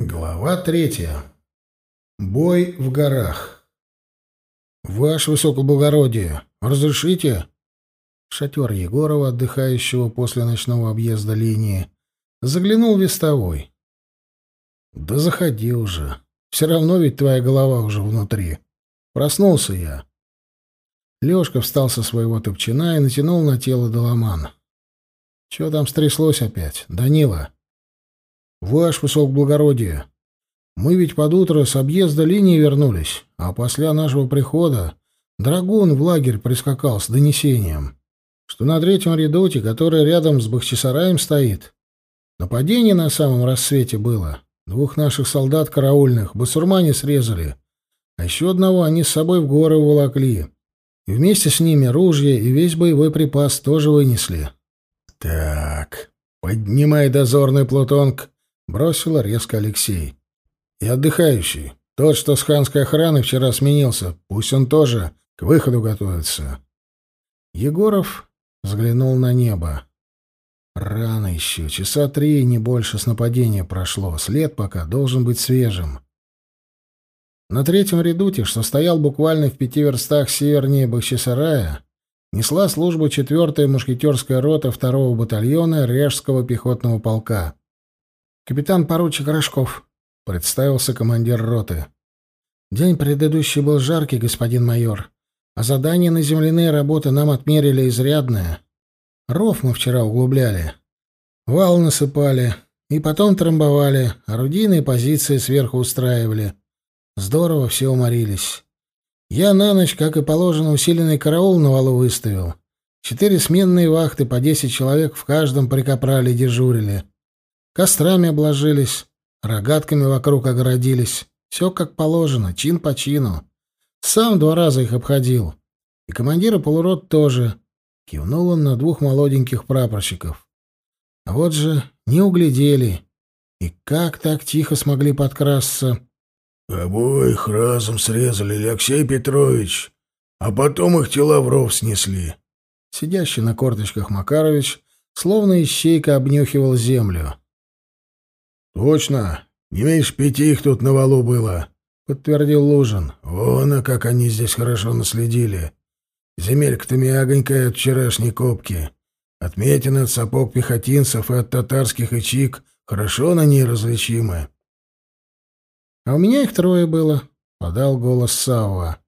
Глава третья. Бой в горах. «Ваше высокоблагородие, разрешите?» Шатер Егорова, отдыхающего после ночного объезда линии, заглянул вестовой. «Да заходи уже. Все равно ведь твоя голова уже внутри. Проснулся я». Лёшка встал со своего топчина и натянул на тело доломан. «Чё там стряслось опять, Данила?» «Ваше высокоблагородие, мы ведь под утро с объезда линии вернулись, а после нашего прихода Драгун в лагерь прискакал с донесением, что на третьем редуте, который рядом с Бахчисараем стоит, нападение на самом рассвете было. Двух наших солдат караульных басурмане срезали, а еще одного они с собой в горы уволокли. И вместе с ними ружья и весь боевой припас тоже вынесли. «Так, поднимай дозорный плутонг», Бросила резко Алексей. И отдыхающий, тот, что с ханской охраной вчера сменился, пусть он тоже к выходу готовится. Егоров взглянул на небо. Рано еще, часа три, не больше с нападения прошло, след пока должен быть свежим. На третьем редуте, что стоял буквально в пяти верстах севернее Бахчисарая, несла службу четвертая мушкетерская рота второго батальона Режского пехотного полка. «Капитан-поручик Рожков», — представился командир роты. «День предыдущий был жаркий, господин майор, а задание на земляные работы нам отмерили изрядное. Ров мы вчера углубляли, вал насыпали и потом трамбовали, орудийные позиции сверху устраивали. Здорово все уморились. Я на ночь, как и положено, усиленный караул на валу выставил. Четыре сменные вахты по десять человек в каждом прикопрали дежурили». Кострами обложились, рогатками вокруг огородились. Все как положено, чин по чину. Сам два раза их обходил. И командира полурот тоже. Кивнул он на двух молоденьких прапорщиков. А вот же не углядели. И как так тихо смогли подкрасться? Обоих разом срезали, Алексей Петрович, а потом их тела в ров снесли. Сидящий на корточках Макарович словно ищейка обнюхивал землю. «Точно. Не меньше пяти их тут на валу было», — подтвердил Лужин. «Вон, а как они здесь хорошо наследили. Земелька-то мягонькая от вчерашней копки. Отметины от сапог пехотинцев и от татарских ичик хорошо на ней различимы». «А у меня их трое было», — подал голос Савва.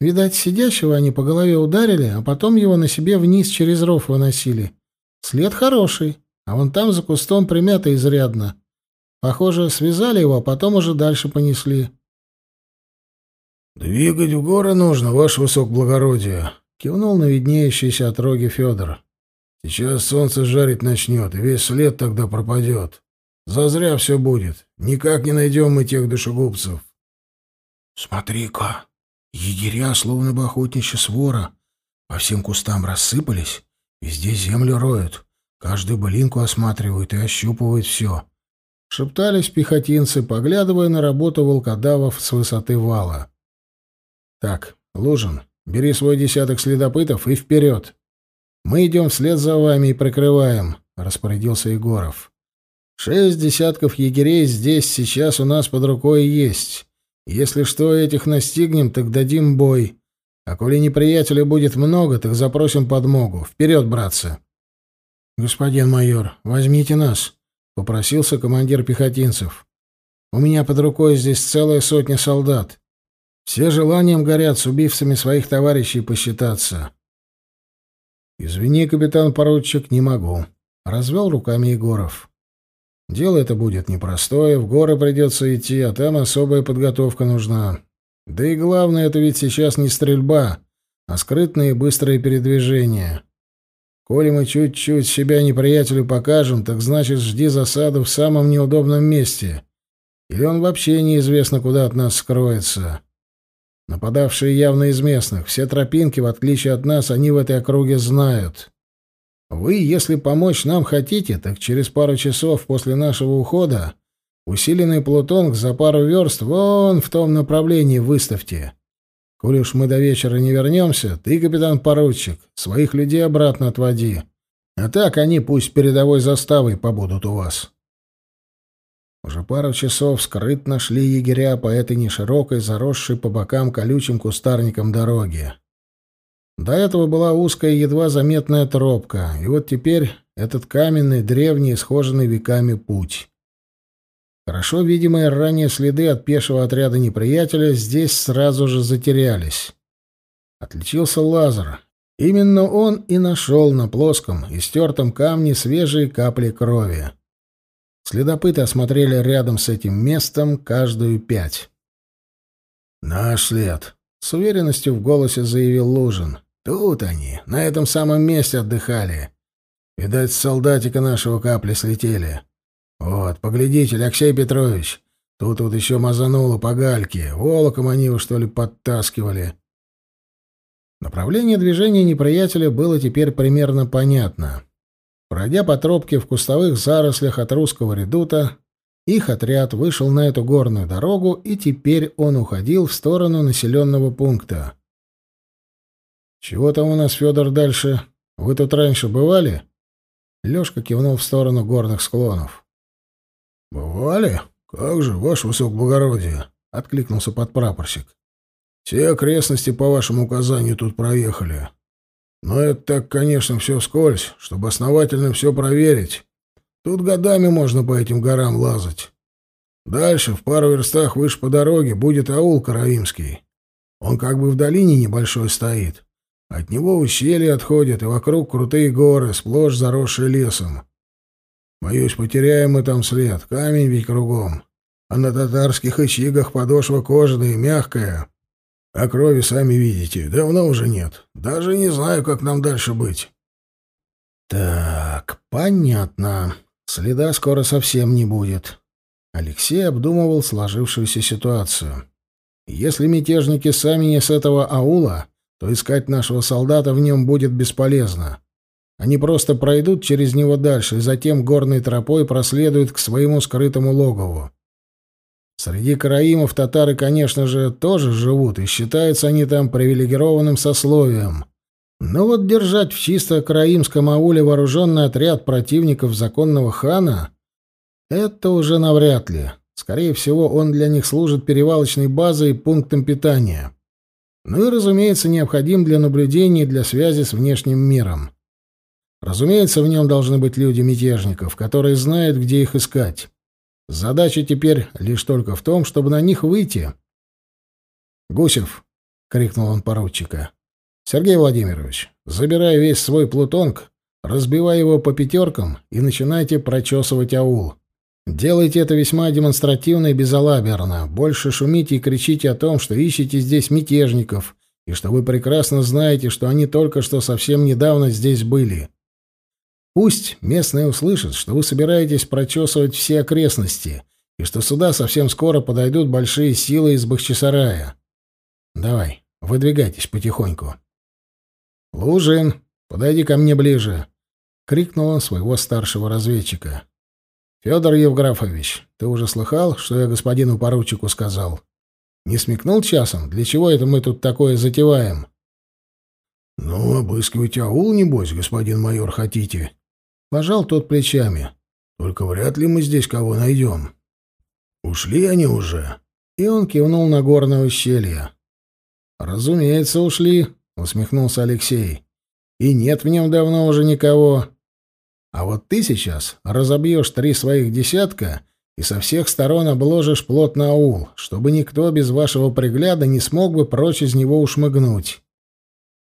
«Видать, сидящего они по голове ударили, а потом его на себе вниз через ров выносили. След хороший, а вон там за кустом примято изрядно. Похоже, связали его, а потом уже дальше понесли. «Двигать в горы нужно, ваше высокоблагородие», — кивнул на виднеющиеся отроги Федор. «Сейчас солнце жарить начнет, и весь след тогда пропадет. Зазря все будет. Никак не найдем мы тех душегубцев». «Смотри-ка, егеря, словно бы охотничья свора, по всем кустам рассыпались, везде землю роют, каждую былинку осматривают и ощупывают все. Шептались пехотинцы, поглядывая на работу волкодавов с высоты вала. «Так, Лужин, бери свой десяток следопытов и вперед. Мы идем вслед за вами и прикрываем», — распорядился Егоров. «Шесть десятков егерей здесь сейчас у нас под рукой есть. Если что, этих настигнем, так дадим бой. А коли неприятелей будет много, так запросим подмогу. Вперед, братцы!» «Господин майор, возьмите нас», — попросился командир пехотинцев. «У меня под рукой здесь целая сотня солдат. Все желанием горят с убивцами своих товарищей посчитаться». «Извини, капитан-поручик, не могу», — развел руками Егоров. «Дело это будет непростое, в горы придется идти, а там особая подготовка нужна. Да и главное, это ведь сейчас не стрельба, а скрытные быстрые передвижения. Коли мы чуть-чуть себя неприятелю покажем, так значит, жди засаду в самом неудобном месте. Или он вообще неизвестно, куда от нас скроется. Нападавшие явно из местных. Все тропинки, в отличие от нас, они в этой округе знают. Вы, если помочь нам хотите, так через пару часов после нашего ухода усиленный плутонг за пару верст вон в том направлении выставьте. Коли уж мы до вечера не вернемся, ты, капитан-поручик, своих людей обратно отводи. А так они пусть передовой заставой побудут у вас. Уже пару часов скрытно шли егеря по этой неширокой, заросшей по бокам колючим кустарником дороге. До этого была узкая, едва заметная тропка, и вот теперь этот каменный, древний, схоженный веками путь. Хорошо видимые ранее следы от пешего отряда неприятеля здесь сразу же затерялись. Отличился Лазар. Именно он и нашел на плоском и стертом камне свежие капли крови. Следопыты осмотрели рядом с этим местом каждую пять. «Наш след», — с уверенностью в голосе заявил Лужин. «Тут они, на этом самом месте отдыхали. Видать, с солдатика нашего капли слетели. Вот, поглядите, Алексей Петрович, тут вот еще мазануло по гальке. Волоком они его, что ли, подтаскивали». Направление движения неприятеля было теперь примерно понятно. Пройдя по тропке в кустовых зарослях от русского редута, их отряд вышел на эту горную дорогу, и теперь он уходил в сторону населенного пункта. «Чего там у нас, Федор, дальше? Вы тут раньше бывали?» Лёшка кивнул в сторону горных склонов. «Бывали? Как же, ваше высокоблагородие!» — откликнулся подпрапорщик. «Все окрестности по вашему указанию тут проехали. Но это так, конечно, все вскользь, чтобы основательно все проверить. Тут годами можно по этим горам лазать. Дальше, в пару верстах выше по дороге, будет аул Караимский. Он как бы в долине небольшой стоит. От него ущелье отходит, и вокруг крутые горы, сплошь заросшие лесом. Боюсь, потеряем мы там след. Камень ведь кругом. А на татарских ичигах подошва кожаная мягкая. А крови, сами видите, давно уже нет. Даже не знаю, как нам дальше быть. Так, понятно. Следа скоро совсем не будет. Алексей обдумывал сложившуюся ситуацию. Если мятежники сами не с этого аула, то искать нашего солдата в нем будет бесполезно. Они просто пройдут через него дальше затем горной тропой проследуют к своему скрытому логову. Среди караимов татары, конечно же, тоже живут, и считаются они там привилегированным сословием. Но вот держать в чисто караимском ауле вооруженный отряд противников законного хана — это уже навряд ли. Скорее всего, он для них служит перевалочной базой и пунктом питания. Ну и, разумеется, необходим для наблюдения и для связи с внешним миром. Разумеется, в нем должны быть люди мятежников, которые знают, где их искать. Задача теперь лишь только в том, чтобы на них выйти. «Гусев!» — крикнул он поручика. «Сергей Владимирович, забирай весь свой плутонг, разбивай его по пятеркам и начинайте прочесывать аул. Делайте это весьма демонстративно и безалаберно. Больше шумите и кричите о том, что ищете здесь мятежников, и что вы прекрасно знаете, что они только что совсем недавно здесь были. Пусть местные услышат, что вы собираетесь прочесывать все окрестности, и что сюда совсем скоро подойдут большие силы из Бахчисарая. Давай, выдвигайтесь потихоньку. Лужин, подойди ко мне ближе, крикнул он своего старшего разведчика. Федор Евграфович, ты уже слыхал, что я господину поручику сказал? Не смекнул часом, для чего это мы тут такое затеваем? Ну, обыскивать аул, небось, господин майор, хотите? Пожал тот плечами. Только вряд ли мы здесь кого найдем. Ушли они уже. И он кивнул на горное ущелье. Разумеется, ушли, усмехнулся Алексей. И нет в нем давно уже никого. А вот ты сейчас разобьешь три своих десятка и со всех сторон обложишь плотно аул, чтобы никто без вашего пригляда не смог бы прочь из него ушмыгнуть.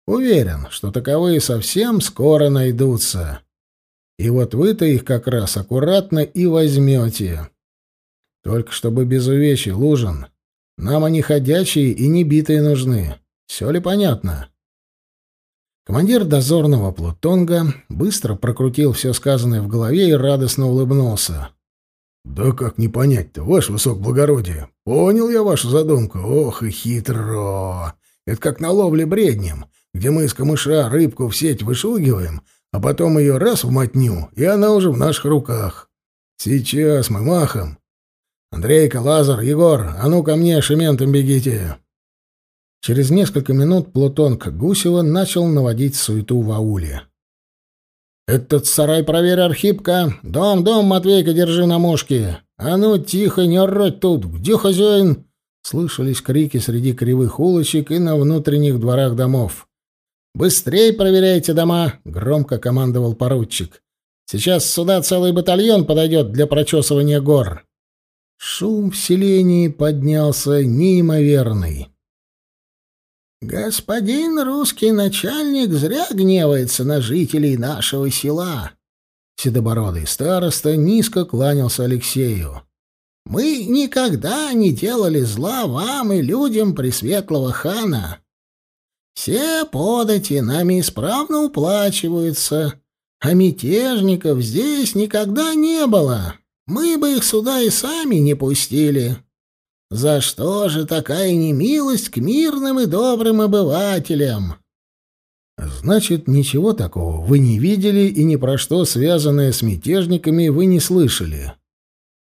Уверен, что таковые совсем скоро найдутся. И вот вы-то их как раз аккуратно и возьмете. Только чтобы без увечий, Лужин. Нам они ходячие и не битые нужны. Все ли понятно?» Командир дозорного Плутонга быстро прокрутил все сказанное в голове и радостно улыбнулся. «Да как не понять-то, ваше высокоблагородие? Понял я вашу задумку. Ох и хитро! Это как на ловле бреднем, где мы из камыша рыбку в сеть вышугиваем, а потом ее раз в мотню, и она уже в наших руках. Сейчас мы махом. Андрейка, Лазар, Егор, а ну ко мне, шементом бегите. Через несколько минут Плутонг Гусева начал наводить суету в ауле. «Этот сарай проверь, Архипка! Дом, дом, Матвейка, держи на мушке! А ну, тихо, не орать тут! Где хозяин?» Слышались крики среди кривых улочек и на внутренних дворах домов. «Быстрей проверяйте дома!» — громко командовал поручик. «Сейчас сюда целый батальон подойдет для прочесывания гор». Шум в селении поднялся неимоверный. «Господин русский начальник зря гневается на жителей нашего села». Седобородый староста низко кланялся Алексею. «Мы никогда не делали зла вам и людям Пресветлого хана. Все подати нами исправно уплачиваются, а мятежников здесь никогда не было. Мы бы их сюда и сами не пустили. За что же такая немилость к мирным и добрым обывателям? Значит, ничего такого вы не видели и ни про что связанное с мятежниками вы не слышали.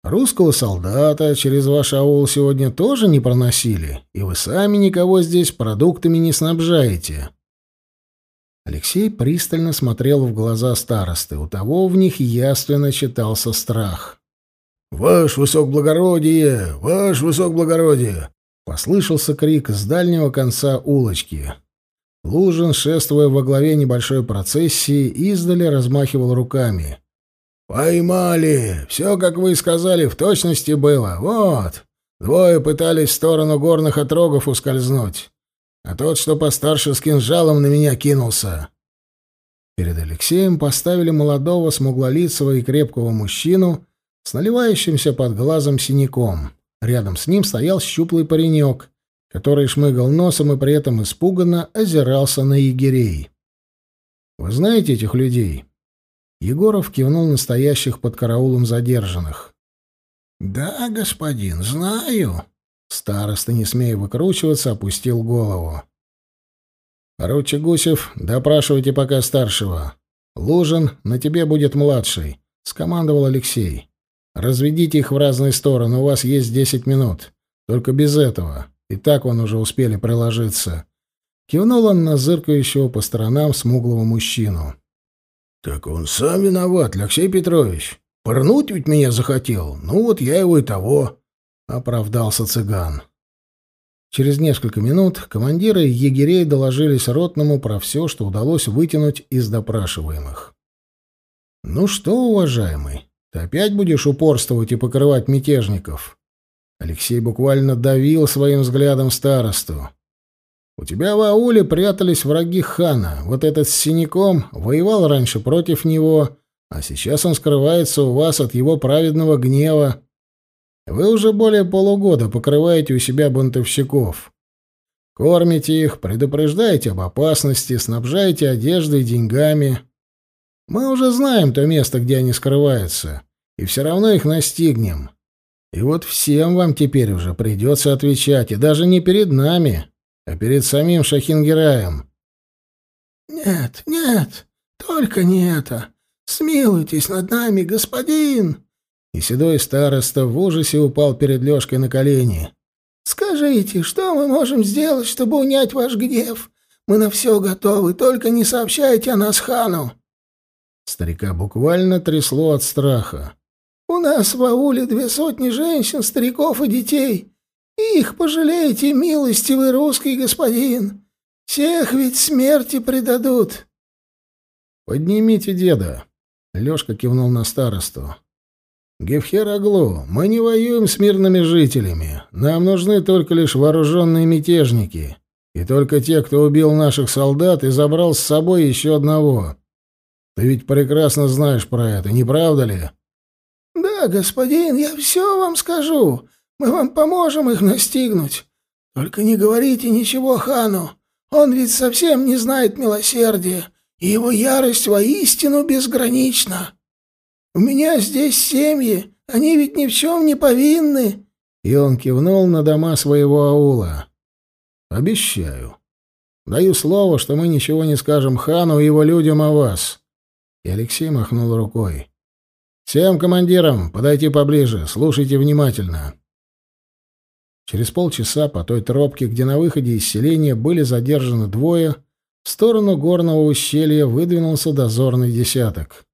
Русского солдата через ваш аул сегодня тоже не проносили, и вы сами никого здесь продуктами не снабжаете. Алексей пристально смотрел в глаза старосты. У того в них ясно читался страх. «Ваш высокоблагородие! Ваш высокоблагородие!» Послышался крик с дальнего конца улочки. Лужин, шествуя во главе небольшой процессии, издали размахивал руками. «Поймали! Все, как вы сказали, в точности было. Вот! Двое пытались в сторону горных отрогов ускользнуть, а тот, что постарше с кинжалом, на меня кинулся». Перед Алексеем поставили молодого, смуглолицего и крепкого мужчину с наливающимся под глазом синяком. Рядом с ним стоял щуплый паренек, который шмыгал носом и при этом испуганно озирался на егерей. «Вы знаете этих людей?» Егоров кивнул настоящих под караулом задержанных. «Да, господин, знаю». Староста, не смея выкручиваться, опустил голову. «Поручик Гусев, допрашивайте пока старшего. Лужин, на тебе будет младший», — скомандовал Алексей. «Разведите их в разные стороны, у вас есть десять минут. Только без этого. И так он уже успели приложиться». Кивнул он на зыркающего по сторонам смуглого мужчину. «Так он сам виноват, Алексей Петрович. Порнуть ведь меня захотел. Ну вот я его и того», — оправдался цыган. Через несколько минут командиры егерей доложились ротному про все, что удалось вытянуть из допрашиваемых. «Ну что, уважаемый, ты опять будешь упорствовать и покрывать мятежников?» Алексей буквально давил своим взглядом старосту. У тебя в ауле прятались враги хана. Вот этот с синяком воевал раньше против него, а сейчас он скрывается у вас от его праведного гнева. Вы уже более полугода покрываете у себя бунтовщиков. Кормите их, предупреждаете об опасности, снабжаете одеждой деньгами. Мы уже знаем то место, где они скрываются, и все равно их настигнем. И вот всем вам теперь уже придется отвечать, и даже не перед нами, а перед самим Шахингераем. «Нет, нет, только не это. Смилуйтесь над нами, господин!» И седой староста в ужасе упал перед Лёшкой на колени. «Скажите, что мы можем сделать, чтобы унять ваш гнев? Мы на все готовы, только не сообщайте о нас хану!» Старика буквально трясло от страха. «У нас в ауле две сотни женщин, стариков и детей. Их пожалейте, милостивый русский господин. Всех ведь смерти предадут. Поднимите деда. Лёшка кивнул на старосту. Гефхераглу, мы не воюем с мирными жителями. Нам нужны только лишь вооруженные мятежники. И только те, кто убил наших солдат и забрал с собой еще одного. Ты ведь прекрасно знаешь про это, не правда ли? Да, господин, я все вам скажу. Мы вам поможем их настигнуть. Только не говорите ничего хану. Он ведь совсем не знает милосердия, и его ярость воистину безгранична. У меня здесь семьи, они ведь ни в чем не повинны». И он кивнул на дома своего аула. «Обещаю. Даю слово, что мы ничего не скажем хану и его людям о вас». И Алексей махнул рукой. «Всем командирам подойти поближе, слушайте внимательно». Через полчаса по той тропке, где на выходе из селения были задержаны двое, в сторону горного ущелья выдвинулся дозорный десяток.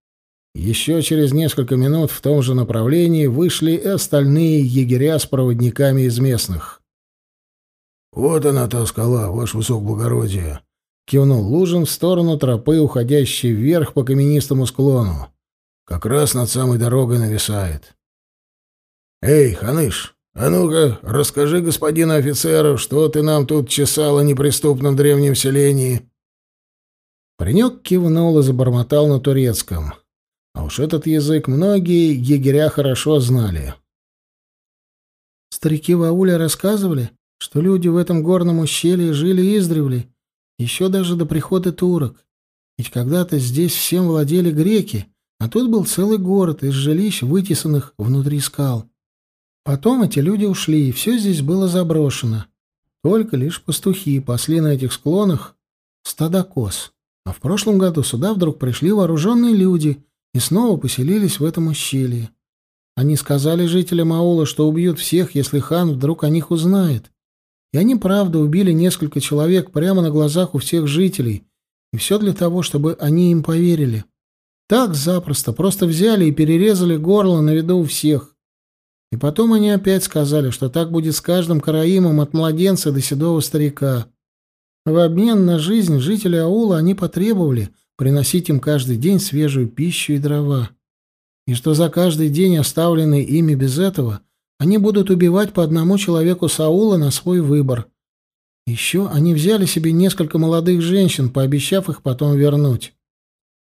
Еще через несколько минут в том же направлении вышли и остальные егеря с проводниками из местных. «Вот она, та скала, ваше высокоблагородие!» — кивнул Лужин в сторону тропы, уходящей вверх по каменистому склону. «Как раз над самой дорогой нависает». «Эй, ханыш, а ну-ка, расскажи господину офицеру, что ты нам тут чесал о неприступном древнем селении». Паренек кивнул и забормотал на турецком. А уж этот язык многие егеря хорошо знали. Старики в ауле рассказывали, что люди в этом горном ущелье жили издревле, еще даже до прихода турок. Ведь когда-то здесь всем владели греки, а тут был целый город из жилищ, вытесанных внутри скал. Потом эти люди ушли, и все здесь было заброшено. Только лишь пастухи пасли на этих склонах стада коз. А в прошлом году сюда вдруг пришли вооруженные люди и снова поселились в этом ущелье. Они сказали жителям аула, что убьют всех, если хан вдруг о них узнает. И они, правда, убили несколько человек прямо на глазах у всех жителей, и все для того, чтобы они им поверили. Так запросто, просто взяли и перерезали горло на виду у всех. И потом они опять сказали, что так будет с каждым караимом от младенца до седого старика. В обмен на жизнь жители аула они потребовали приносить им каждый день свежую пищу и дрова. И что за каждый день, оставленный ими без этого, они будут убивать по одному человеку Саула на свой выбор. Еще они взяли себе несколько молодых женщин, пообещав их потом вернуть.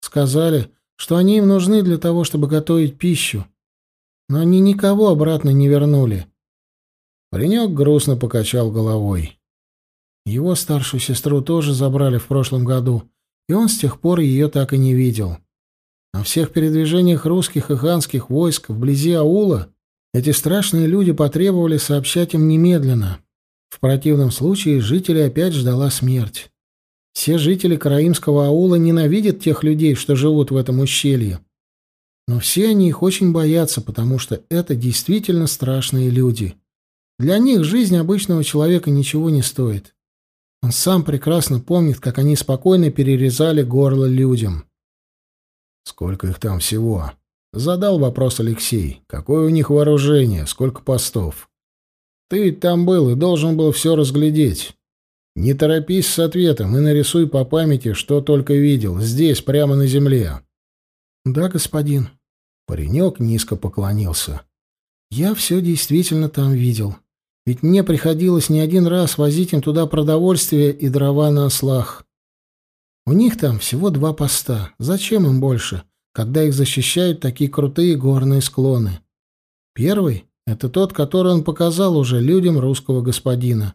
Сказали, что они им нужны для того, чтобы готовить пищу. Но они никого обратно не вернули. Паренек грустно покачал головой. Его старшую сестру тоже забрали в прошлом году, и он с тех пор ее так и не видел. О всех передвижениях русских и ханских войск вблизи аула эти страшные люди потребовали сообщать им немедленно. В противном случае жителей опять ждала смерть. Все жители Караимского аула ненавидят тех людей, что живут в этом ущелье. Но все они их очень боятся, потому что это действительно страшные люди. Для них жизнь обычного человека ничего не стоит. Он сам прекрасно помнит, как они спокойно перерезали горло людям. «Сколько их там всего?» Задал вопрос Алексей. Какое у них вооружение, сколько постов? Ты ведь там был и должен был все разглядеть. Не торопись с ответом и нарисуй по памяти, что только видел, здесь, прямо на земле. Да, господин. Паренек низко поклонился. Я все действительно там видел. Ведь мне приходилось не один раз возить им туда продовольствие и дрова на ослах. У них там всего два поста. Зачем им больше? — когда их защищают такие крутые горные склоны. Первый — это тот, который он показал уже людям русского господина.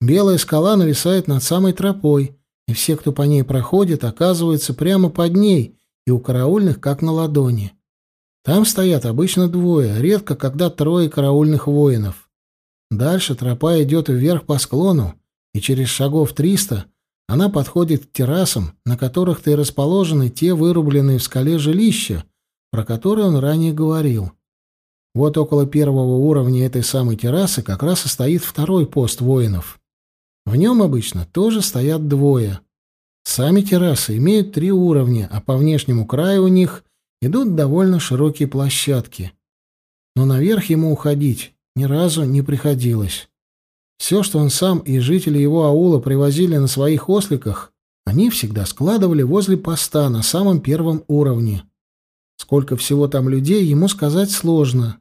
Белая скала нависает над самой тропой, и все, кто по ней проходит, оказываются прямо под ней и у караульных как на ладони. Там стоят обычно двое, редко когда трое караульных воинов. Дальше тропа идет вверх по склону, и через шагов триста она подходит к террасам, на которых-то и расположены те вырубленные в скале жилища, про которые он ранее говорил. Вот около первого уровня этой самой террасы как раз и стоит второй пост воинов. В нем обычно тоже стоят двое. Сами террасы имеют три уровня, а по внешнему краю у них идут довольно широкие площадки. Но наверх ему уходить ни разу не приходилось. Все, что он сам и жители его аула привозили на своих осликах, они всегда складывали возле поста на самом первом уровне. Сколько всего там людей, ему сказать сложно.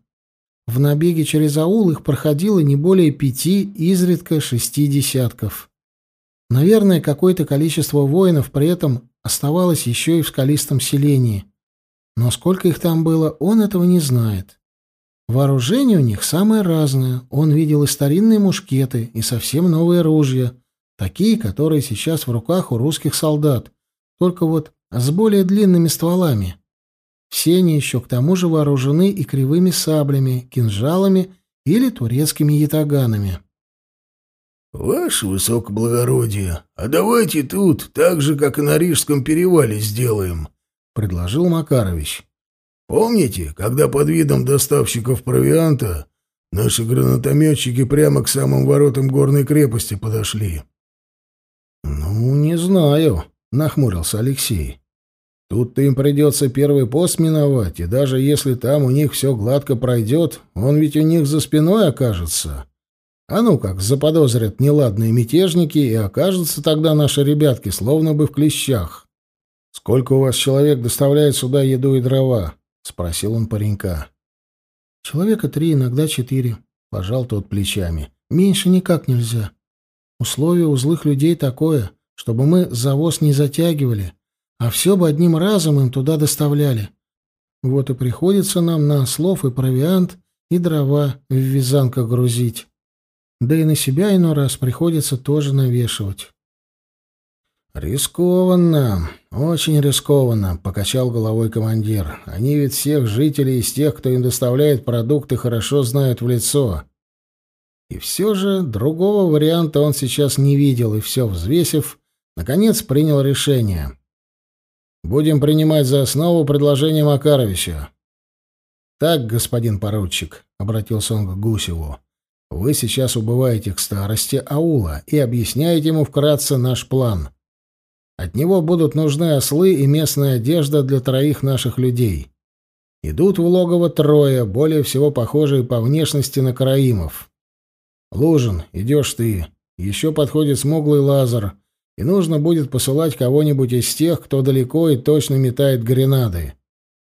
В набеге через аул их проходило не более пяти, изредка шести десятков. Наверное, какое-то количество воинов при этом оставалось еще и в скалистом селении. Но сколько их там было, он этого не знает. Вооружение у них самое разное. Он видел и старинные мушкеты, и совсем новые ружья, такие, которые сейчас в руках у русских солдат, только вот с более длинными стволами. Все они еще к тому же вооружены и кривыми саблями, кинжалами или турецкими ятаганами. «Ваше высокоблагородие, а давайте тут, так же, как и на Рижском перевале, сделаем», — предложил Макарович. Помните, когда под видом доставщиков провианта наши гранатометчики прямо к самым воротам горной крепости подошли? — Ну, не знаю, — нахмурился Алексей. Тут-то им придется первый пост миновать, и даже если там у них все гладко пройдет, он ведь у них за спиной окажется. А ну как, заподозрят неладные мятежники, и окажутся тогда наши ребятки словно бы в клещах. — Сколько у вас человек доставляет сюда еду и дрова? — спросил он паренька. — Человека три, иногда четыре, — пожал тот плечами. — Меньше никак нельзя. Условие у злых людей такое, чтобы мы завоз не затягивали, а все бы одним разом им туда доставляли. Вот и приходится нам на ослов и провиант, и дрова в вязанках грузить. Да и на себя иной раз приходится тоже навешивать. «Рискованно, очень рискованно», — покачал головой командир. «Они ведь всех жителей из тех, кто им доставляет продукты, хорошо знают в лицо». И все же другого варианта он сейчас не видел, и все взвесив, наконец принял решение. «Будем принимать за основу предложение Макаровича». «Так, господин поручик», — обратился он к Гусеву, — вы сейчас убываете к старости аула и объясняете ему вкратце наш план. От него будут нужны ослы и местная одежда для троих наших людей. Идут в логово трое, более всего похожие по внешности на караимов. Лужин, идешь ты. Еще подходит смуглый лазер, и нужно будет посылать кого-нибудь из тех, кто далеко и точно метает гренады.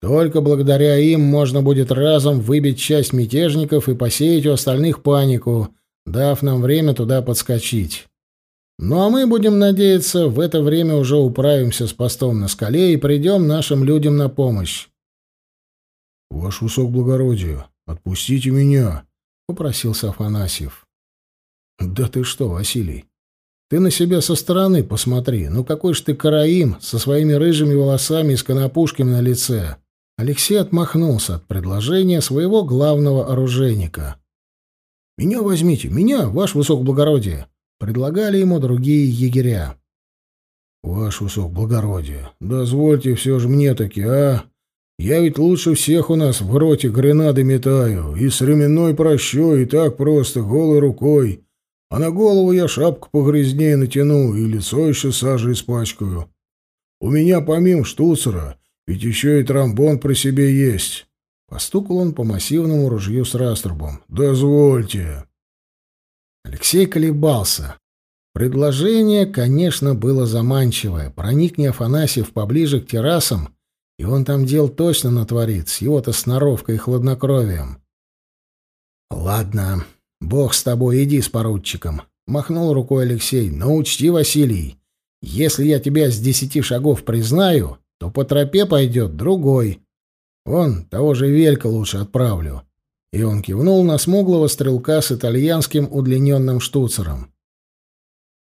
Только благодаря им можно будет разом выбить часть мятежников и посеять у остальных панику, дав нам время туда подскочить. Ну а мы, будем надеяться, в это время уже управимся с постом на скале и придем нашим людям на помощь. — Ваш высокоблагородие, отпустите меня, — попросился Афанасьев. — Да ты что, Василий, ты на себя со стороны посмотри. Ну какой ж ты караим со своими рыжими волосами и с на лице. Алексей отмахнулся от предложения своего главного оружейника. «Меня возьмите, меня, ваше высокоблагородие!» — предлагали ему другие егеря. «Ваше высокоблагородие, дозвольте все же мне таки, а? Я ведь лучше всех у нас в гроте гренады метаю, и с ременной прощой, и так просто, голой рукой. А на голову я шапку погрязнее натяну и лицо еще сажей испачкаю. У меня помимо штуцера ведь еще и тромбон при себе есть. Постукал он по массивному ружью с раструбом. «Дозвольте». Алексей колебался. Предложение, конечно, было заманчивое. Проникни Афанасьев поближе к террасам, и он там дел точно натворит, с его-то сноровкой и хладнокровием. «Ладно, бог с тобой, иди с поручиком», — махнул рукой Алексей. «Но учти, Василий, если я тебя с десяти шагов признаю, то по тропе пойдет другой. Вон, того же Велька лучше отправлю». И он кивнул на смуглого стрелка с итальянским удлиненным штуцером.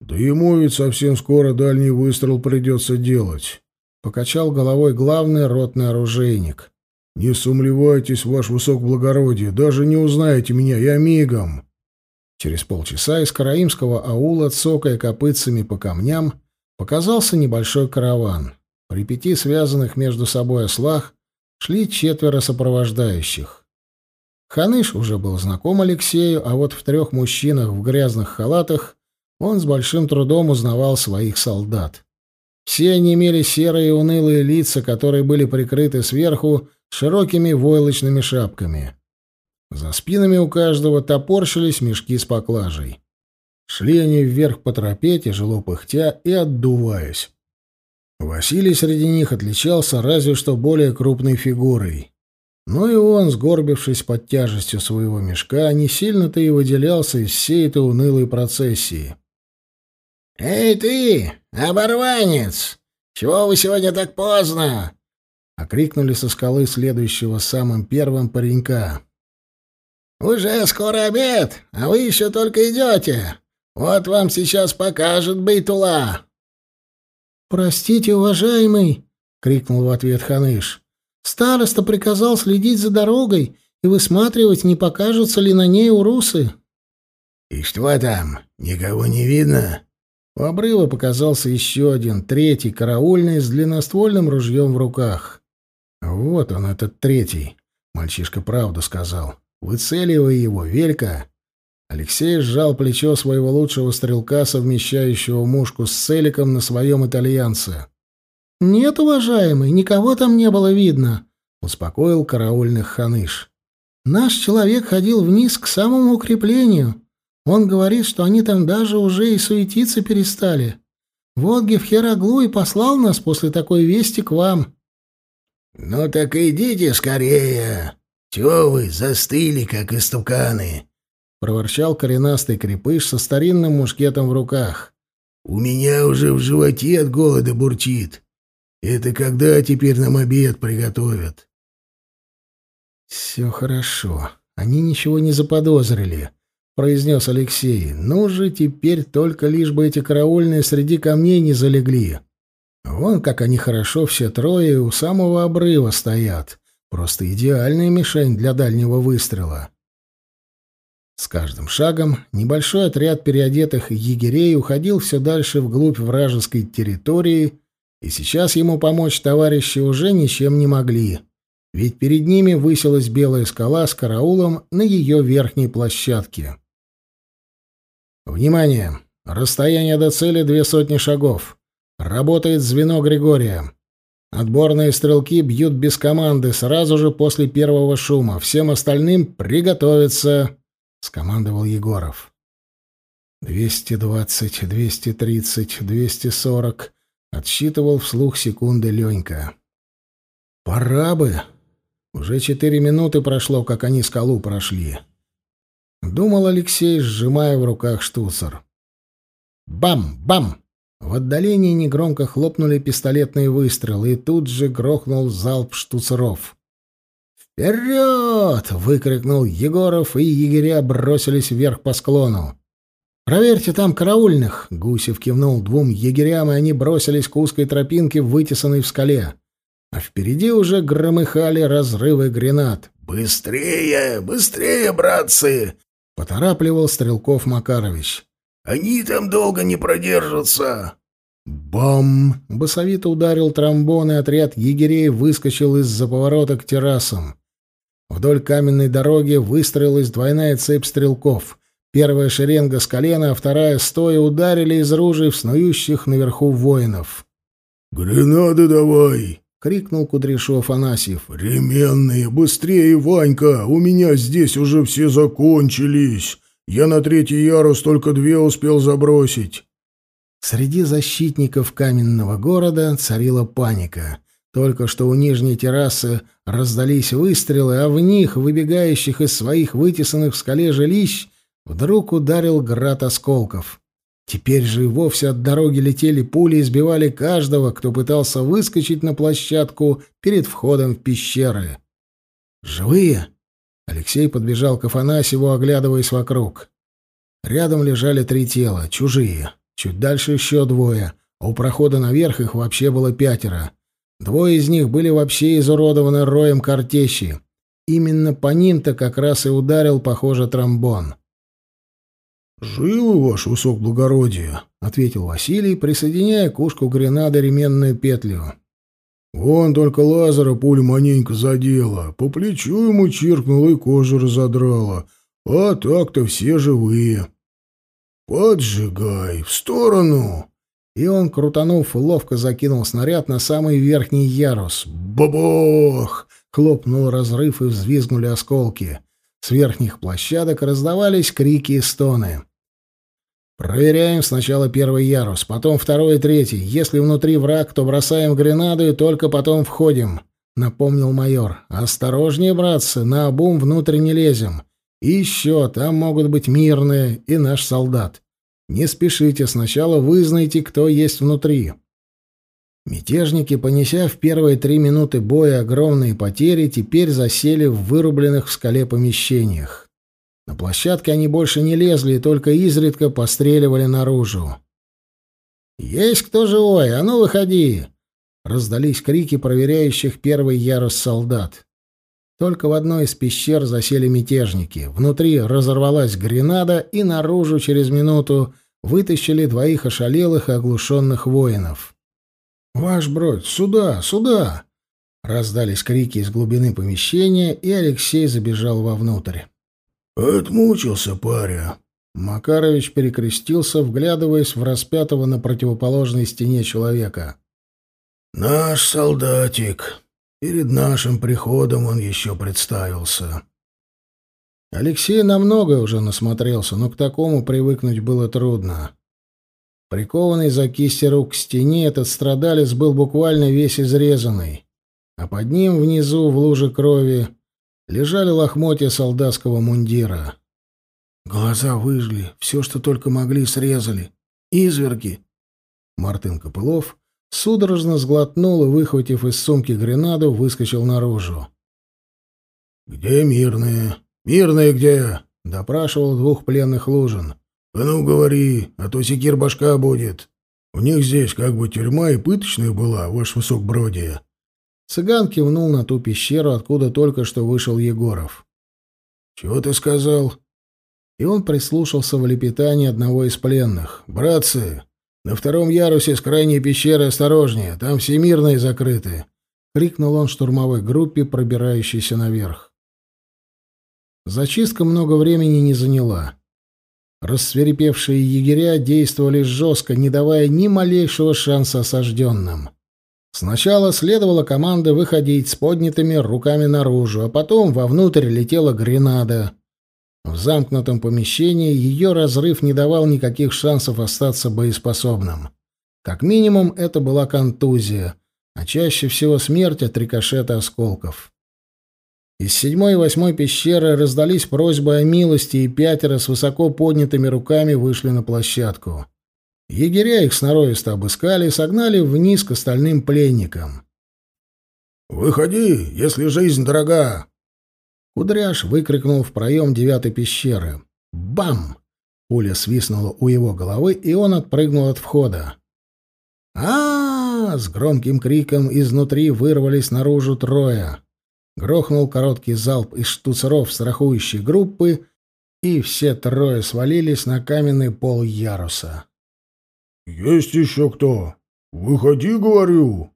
«Да ему ведь совсем скоро дальний выстрел придется делать», — покачал головой главный ротный оружейник. «Не сумлевайтесь, ваше высокоблагородие, даже не узнаете меня, я мигом». Через полчаса из караимского аула, цокая копытцами по камням, показался небольшой караван. При пяти связанных между собой ослах шли четверо сопровождающих. Ханыш уже был знаком Алексею, а вот в трех мужчинах в грязных халатах он с большим трудом узнавал своих солдат. Все они имели серые унылые лица, которые были прикрыты сверху широкими войлочными шапками. За спинами у каждого топорщились мешки с поклажей. Шли они вверх по тропе, тяжело пыхтя и отдуваясь. Василий среди них отличался разве что более крупной фигурой. Но и он, сгорбившись под тяжестью своего мешка, не сильно-то и выделялся из всей этой унылой процессии. «Эй ты, оборванец! Чего вы сегодня так поздно?» — окрикнули со скалы следующего самым первым паренька. «Уже скоро обед, а вы еще только идете. Вот вам сейчас покажет Бейтула». «Простите, уважаемый!» — крикнул в ответ Ханыш. «Староста приказал следить за дорогой и высматривать, не покажутся ли на ней урусы». «И что там? Никого не видно?» У обрыва показался еще один, третий, караульный, с длинноствольным ружьем в руках. «Вот он, этот третий!» — мальчишка правду сказал. «Выцеливай его, Велька!» Алексей сжал плечо своего лучшего стрелка, совмещающего мушку с целиком на своем итальянце. «Нет, уважаемый, никого там не было видно», — успокоил караульных ханыш. «Наш человек ходил вниз к самому укреплению. Он говорит, что они там даже уже и суетиться перестали. Вот Гефхераглу и послал нас после такой вести к вам». «Ну так идите скорее. Чего вы застыли, как истуканы?» — проворчал коренастый крепыш со старинным мушкетом в руках. «У меня уже в животе от голода бурчит. Это когда теперь нам обед приготовят?» «Все хорошо. Они ничего не заподозрили», — произнес Алексей. «Ну же, теперь только лишь бы эти караульные среди камней не залегли. Вон как они хорошо все трое у самого обрыва стоят. Просто идеальная мишень для дальнего выстрела». С каждым шагом небольшой отряд переодетых егерей уходил все дальше вглубь вражеской территории, и сейчас ему помочь товарищи уже ничем не могли, ведь перед ними высилась белая скала с караулом на ее верхней площадке. «Внимание! Расстояние до цели две сотни шагов. Работает звено Григория. Отборные стрелки бьют без команды сразу же после первого шума. Всем остальным приготовиться!» — скомандовал Егоров. «Двести двадцать, двести тридцать, двести сорок...» Отсчитывал вслух секунды Ленька. «Пора бы!» Уже четыре минуты прошло, как они скалу прошли. Думал Алексей, сжимая в руках штуцер. Бам! Бам! В отдалении негромко хлопнули пистолетные выстрелы, и тут же грохнул залп штуцеров. «Вперед!» — выкрикнул Егоров, и егеря бросились вверх по склону. «Проверьте там караульных!» — Гусев кивнул двум егерям, и они бросились к узкой тропинке, вытесанной в скале. А впереди уже громыхали разрывы гранат. «Быстрее! Быстрее, братцы!» — поторапливал Стрелков Макарович. «Они там долго не продержатся!» Бам! Басовито ударил тромбон, и отряд егерей выскочил из-за поворота к террасам. Вдоль каменной дороги выстроилась двойная цепь стрелков. Первая шеренга с колена, а вторая стоя ударили из ружей в снующих наверху воинов. «Гренады давай!» — крикнул Кудряшов Афанасьев. «Ременные! Быстрее, Ванька! У меня здесь уже все закончились! Я на третий ярус только две успел забросить!» Среди защитников каменного города царила паника. Только что у нижней террасы раздались выстрелы, а в них, выбегающих из своих вытесанных в скале жилищ, вдруг ударил град осколков. Теперь же и вовсе от дороги летели пули и сбивали каждого, кто пытался выскочить на площадку перед входом в пещеры. «Живые?» Алексей подбежал к Афанасьеву, оглядываясь вокруг. Рядом лежали три тела, чужие. Чуть дальше еще двое, а у прохода наверх их вообще было пятеро. Двое из них были вообще изуродованы роем картечи. Именно по ним-то как раз и ударил, похоже, тромбон. «Живы, ваше высокоблагородие», — ответил Василий, присоединяя к ушку гренады ременную петлю. «Вон только Лазара пуль маненько задела, по плечу ему чиркнула и кожу разодрала, а так-то все живые». «Поджигай, в сторону!» И он, крутанув, ловко закинул снаряд на самый верхний ярус. «Бабах!» — хлопнул разрыв и взвизгнули осколки. С верхних площадок раздавались крики и стоны. Проверяем сначала первый ярус, потом второй и третий. Если внутри враг, то бросаем гренаду и только потом входим, напомнил майор. Осторожнее, братцы, на обум внутрь не лезем. И еще, там могут быть мирные и наш солдат. Не спешите, сначала вызнайте, кто есть внутри. Мятежники, понеся в первые три минуты боя огромные потери, теперь засели в вырубленных в скале помещениях. На площадке они больше не лезли и только изредка постреливали наружу. «Есть кто живой? А ну, выходи!» Раздались крики проверяющих первый ярус солдат. Только в одной из пещер засели мятежники. Внутри разорвалась гренада, и наружу через минуту вытащили двоих ошалелых и оглушенных воинов. «Ваш бродь, сюда, сюда!» Раздались крики из глубины помещения, и Алексей забежал вовнутрь. «Отмучился паря». Макарович перекрестился, вглядываясь в распятого на противоположной стене человека. Наш солдатик. Перед нашим приходом он еще представился. Алексей на многое уже насмотрелся, но к такому привыкнуть было трудно. Прикованный за кисти рук к стене, этот страдалец был буквально весь изрезанный, а под ним, внизу, в луже крови, лежали лохмотья солдатского мундира. Глаза выжгли, все, что только могли, срезали. Изверги. Мартын Копылов судорожно сглотнул и, выхватив из сумки гренаду, выскочил наружу. «Где мирные? Мирные где?» — допрашивал двух пленных Лужин. «А ну, говори, а то секир башка будет. У них здесь как бы тюрьма и пыточная была, ваш высокбродие». Цыган кивнул на ту пещеру, откуда только что вышел Егоров. «Чего ты сказал?» И он прислушался в лепетании одного из пленных. «Братцы, на втором ярусе с крайней пещеры осторожнее, там все мирные закрыты!» — крикнул он штурмовой группе, пробирающейся наверх. Зачистка много времени не заняла. Рассверепевшие егеря действовали жестко, не давая ни малейшего шанса осажденным. Сначала следовала команда выходить с поднятыми руками наружу, а потом вовнутрь летела гренада. В замкнутом помещении ее разрыв не давал никаких шансов остаться боеспособным. Как минимум, это была контузия, а чаще всего смерть от рикошета осколков. Из седьмой и восьмой пещеры раздались просьбы о милости, и пятеро с высоко поднятыми руками вышли на площадку. Егеря их сноровисто обыскали и согнали вниз к остальным пленникам. «Выходи, если жизнь дорога!» Кудряш выкрикнул в проем девятой пещеры. «Бам!» Пуля свистнула у его головы, и он отпрыгнул от входа. а, -а, -а С громким криком изнутри вырвались наружу трое. Грохнул короткий залп из штуцеров страхующей группы, и все трое свалились на каменный пол яруса. «Есть еще кто? Выходи, говорю!»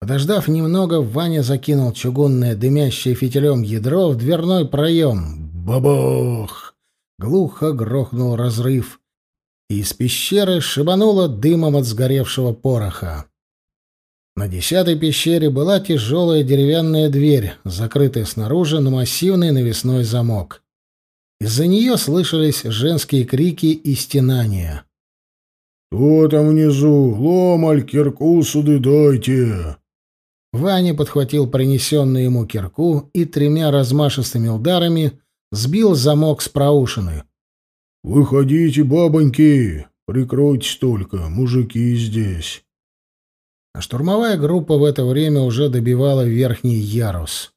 Подождав немного, Ваня закинул чугунное дымящее фитилем ядро в дверной проем. Бабах! Глухо грохнул разрыв. И из пещеры шибануло дымом от сгоревшего пороха. На десятой пещере была тяжелая деревянная дверь, закрытая снаружи на массивный навесной замок. Из-за нее слышались женские крики и стенания. «Кто там внизу? Ломаль, кирку суды дайте!» Ваня подхватил принесенную ему кирку и тремя размашистыми ударами сбил замок с проушины. «Выходите, бабоньки! Прикройтесь только, мужики здесь!» а штурмовая группа в это время уже добивала верхний ярус.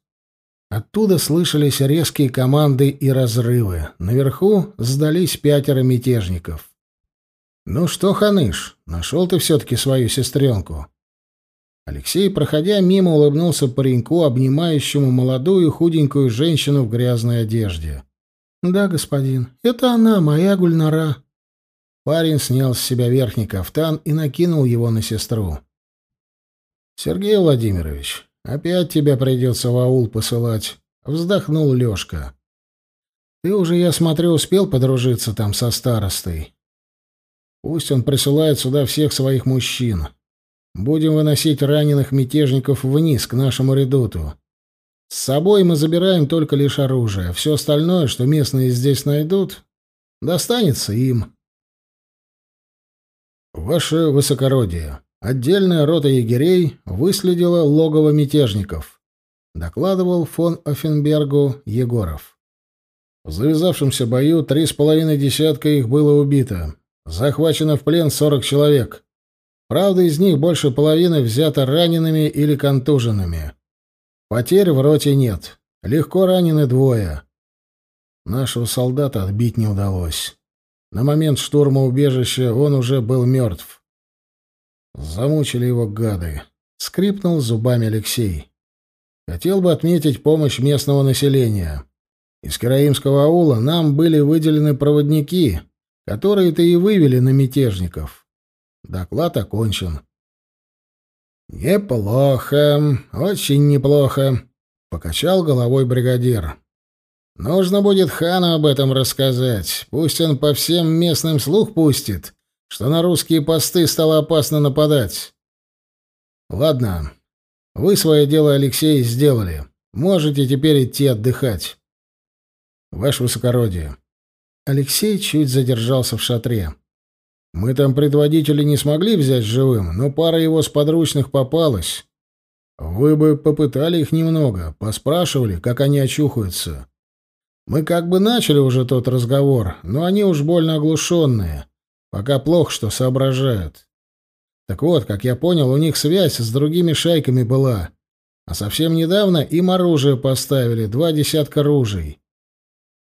Оттуда слышались резкие команды и разрывы. Наверху сдались пятеро мятежников. «Ну что, Ханыш, нашел ты все-таки свою сестренку?» Алексей, проходя мимо, улыбнулся пареньку, обнимающему молодую худенькую женщину в грязной одежде. «Да, господин, это она, моя Гульнара». Парень снял с себя верхний кафтан и накинул его на сестру. Сергей Владимирович, опять тебя придется в аул посылать, вздохнул Лёшка. Ты уже, я смотрю, успел подружиться там со старостой. Пусть он присылает сюда всех своих мужчин. Будем выносить раненых мятежников вниз к нашему редуту. С собой мы забираем только лишь оружие, все остальное, что местные здесь найдут, достанется им. Ваше высокородие, Отдельная рота егерей выследила логово мятежников, докладывал фон Оффенбергу Егоров. В завязавшемся бою три с половиной десятка их было убито. Захвачено в плен сорок человек. Правда, из них больше половины взято ранеными или контуженными. Потерь в роте нет. Легко ранены двое. Нашего солдата отбить не удалось. На момент штурма убежища он уже был мертв. Замучили его гады. Скрипнул зубами Алексей. Хотел бы отметить помощь местного населения. Из Караимского аула нам были выделены проводники, которые-то и вывели на мятежников. Доклад окончен. «Неплохо, очень неплохо», — покачал головой бригадир. «Нужно будет хану об этом рассказать. Пусть он по всем местным слух пустит, что на русские посты стало опасно нападать. Ладно, вы свое дело, Алексей, сделали. Можете теперь идти отдыхать. Ваше высокородие. Алексей чуть задержался в шатре. Мы там предводителя не смогли взять живым, но пара его сподручных попалась. Вы бы попытали их немного, поспрашивали, как они очухаются. Мы как бы начали уже тот разговор, но они уж больно оглушенные. Пока плохо что соображают. Так вот, как я понял, у них связь с другими шайками была. А совсем недавно им оружие поставили, два десятка ружей.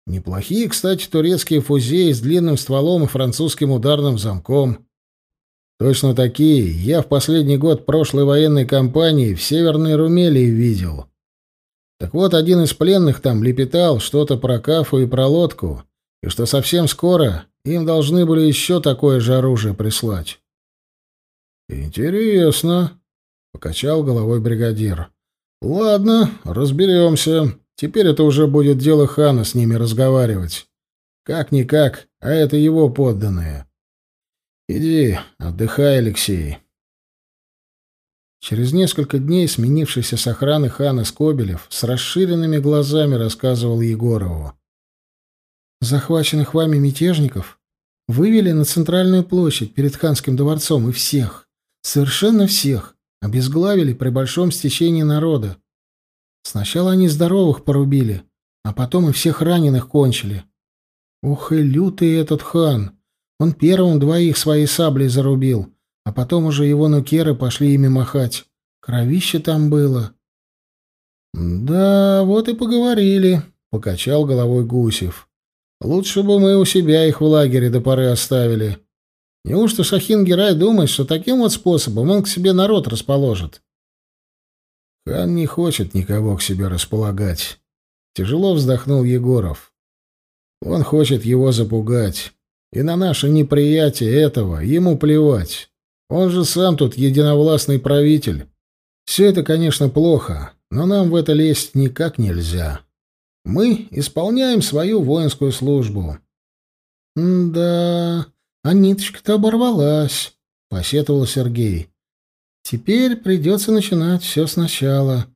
Неплохие, кстати, турецкие фузеи с длинным стволом и французским ударным замком. Точно такие я в последний год прошлой военной кампании в Северной Румелии видел. Так вот, один из пленных там лепетал что-то про кафу и про лодку, и что совсем скоро им должны были еще такое же оружие прислать. «Интересно», — покачал головой бригадир. «Ладно, разберемся. Теперь это уже будет дело хана с ними разговаривать. Как-никак, а это его подданные. Иди, отдыхай, Алексей». Через несколько дней сменившийся с охраны хана Скобелев с расширенными глазами рассказывал Егорову. «Захваченных вами мятежников вывели на центральную площадь перед ханским дворцом и всех, совершенно всех, обезглавили при большом стечении народа. Сначала они здоровых порубили, а потом и всех раненых кончили. Ох и лютый этот хан! Он первым двоих своей саблей зарубил, а потом уже его нукеры пошли ими махать. Кровище там было. «Да, вот и поговорили», — покачал головой Гусев. «Лучше бы мы у себя их в лагере до поры оставили. Неужто Шахин Герай думает, что таким вот способом он к себе народ расположит?» «Хан не хочет никого к себе располагать», — тяжело вздохнул Егоров. «Он хочет его запугать, и на наше неприятие этого ему плевать». Он же сам тут единовластный правитель. Все это, конечно, плохо, но нам в это лезть никак нельзя. Мы исполняем свою воинскую службу. — Да, а ниточка-то оборвалась, — посетовал Сергей. — Теперь придется начинать все сначала.